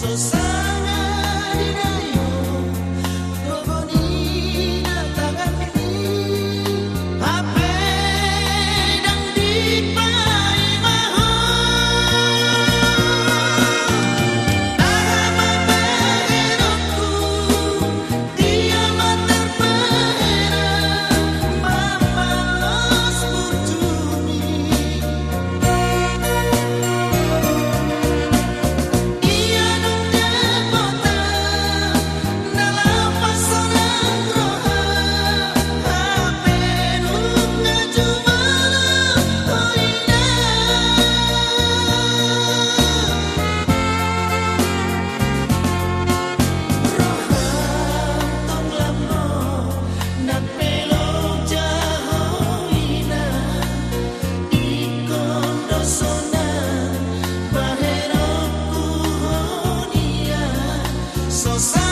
so sad. so sad.